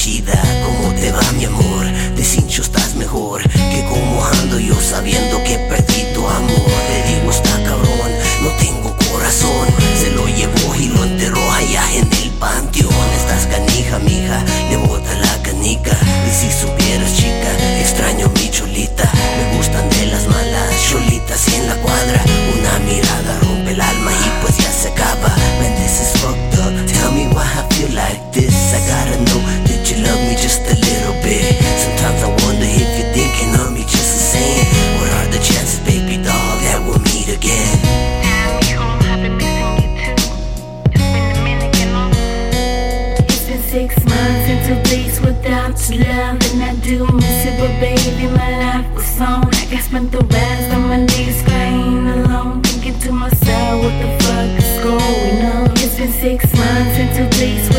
chida, ¿cómo te va mi amor? De cincho estás mejor que como ando yo sabiendo months and without your love, and I do miss you, but baby, my life was on. I I spent the rest of my days crying alone, thinking to myself, what the fuck is going on? It's been six months and two days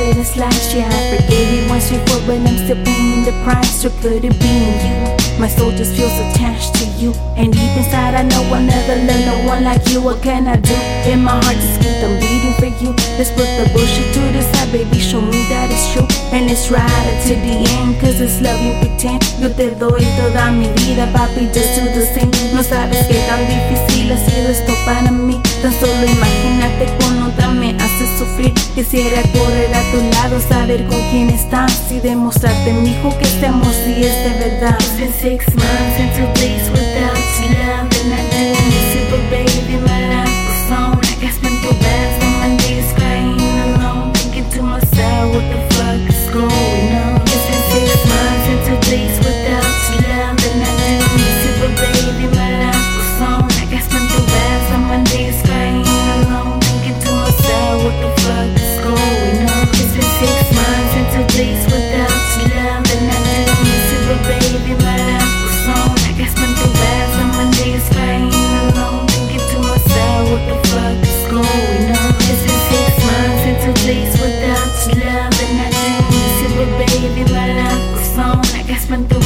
stupid and slash. I forgave you once before, but I'm still paying the price. Or could it be you? My soul just feels attached to you, and deep inside I know I'll never love no one like you. What can I do? In my heart just keep on beating for you. Let's put the bullshit to the side, baby. Show me that it's true, and let's ride it to the end. Cause it's love you pretend. Yo te doy toda mi vida, papi. Just do the same. No sabes que tan difícil valer con quién estás y demostrarte, mijo, que este amor sí es de verdad. It's been six months since you days without love. mantuvo